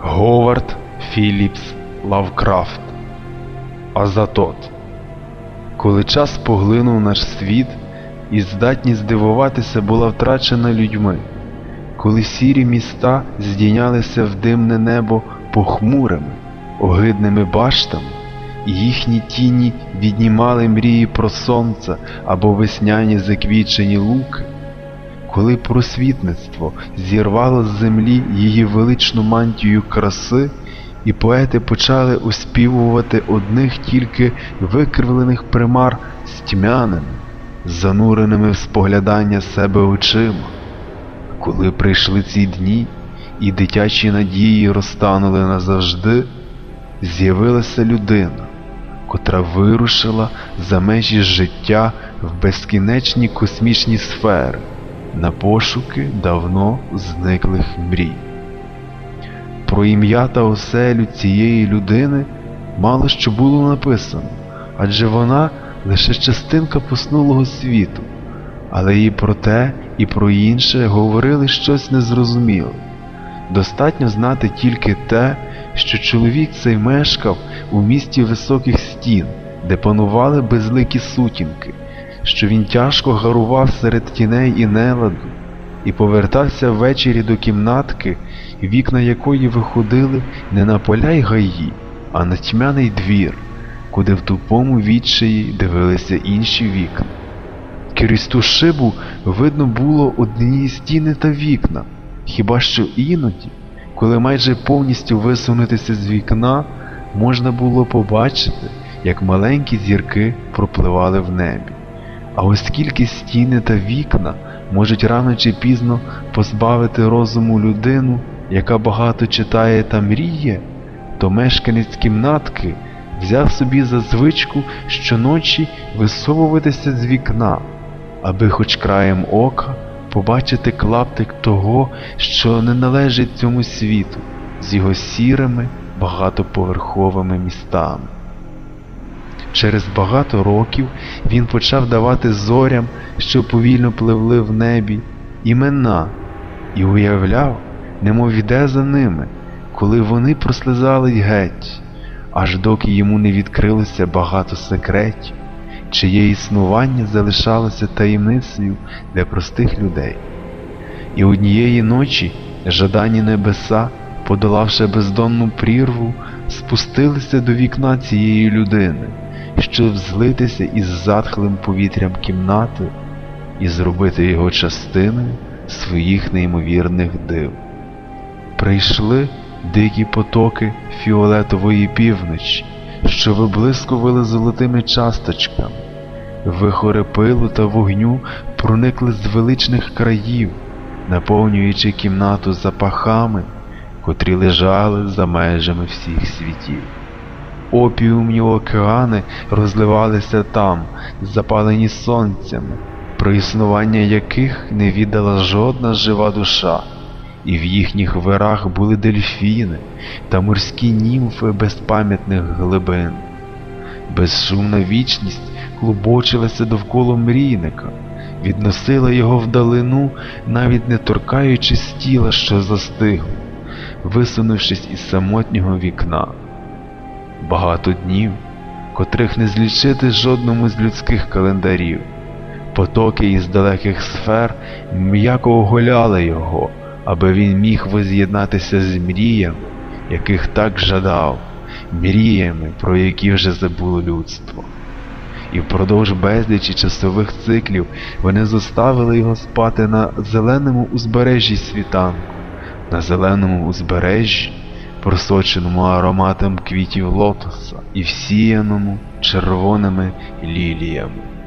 Говард Філіпс Лавкрафт. Азатот Коли час поглинув наш світ, і здатність здивуватися була втрачена людьми, коли сірі міста здійнялися в димне небо похмурими, огидними баштами, і їхні тіні віднімали мрії про сонце або весняні заквічені луки, коли просвітництво зірвало з землі її величну мантію краси, і поети почали оспівувати одних тільки викривлених примар з тьмяними, зануреними в споглядання себе очима, коли прийшли ці дні і дитячі надії розтанули назавжди, з'явилася людина, котра вирушила за межі життя в безкінечні космічні сфери на пошуки давно зниклих мрій. Про ім'я та оселю цієї людини мало що було написано, адже вона лише частинка поснулого світу, але і про те, і про інше говорили щось незрозуміле. Достатньо знати тільки те, що чоловік цей мешкав у місті високих стін, де панували безликі сутінки, що він тяжко гарував серед тіней і неладу, і повертався ввечері до кімнатки, вікна якої виходили не на поля й гаї, а на тьмяний двір, куди в тупому відчаї дивилися інші вікна. Крізь ту шибу видно було одні стіни та вікна, хіба що іноді, коли майже повністю висунутися з вікна, можна було побачити, як маленькі зірки пропливали в небі. А оскільки стіни та вікна можуть рано чи пізно позбавити розуму людину, яка багато читає та мріє, то мешканець кімнатки взяв собі за звичку щоночі висовуватися з вікна, аби хоч краєм ока побачити клаптик того, що не належить цьому світу, з його сірими багатоповерховими містами. Через багато років він почав давати зорям, що повільно пливли в небі, імена і уявляв, немов іде за ними, коли вони прослизали геть, аж доки йому не відкрилося багато секретів, чиє існування залишалося таємницею для простих людей. І однієї ночі жадані небеса, подолавши бездонну прірву, спустилися до вікна цієї людини щоб злитися із затхлим повітрям кімнати і зробити його частиною своїх неймовірних див. Прийшли дикі потоки фіолетової півночі, що виблискували золотими часточками, вихори пилу та вогню проникли з величних країв, наповнюючи кімнату запахами, котрі лежали за межами всіх світів. Опіумні океани розливалися там, запалені сонцями, про існування яких не віддала жодна жива душа, і в їхніх вирах були дельфіни та морські німфи безпам'ятних глибин. Безшумна вічність клубочилася довкола мрійника, відносила його вдалину, навіть не торкаючись тіла, що застигло, висунувшись із самотнього вікна багато днів, котрих не злічити жодному з людських календарів. Потоки із далеких сфер м'яко оголяли його, аби він міг воз'єднатися з мріями, яких так жадав, мріями, про які вже забуло людство. І впродовж безлічі часових циклів вони заставили його спати на зеленому узбережжі світанку, на зеленому узбережжі просоченому ароматом квітів лотоса і всіяному червоними ліліями.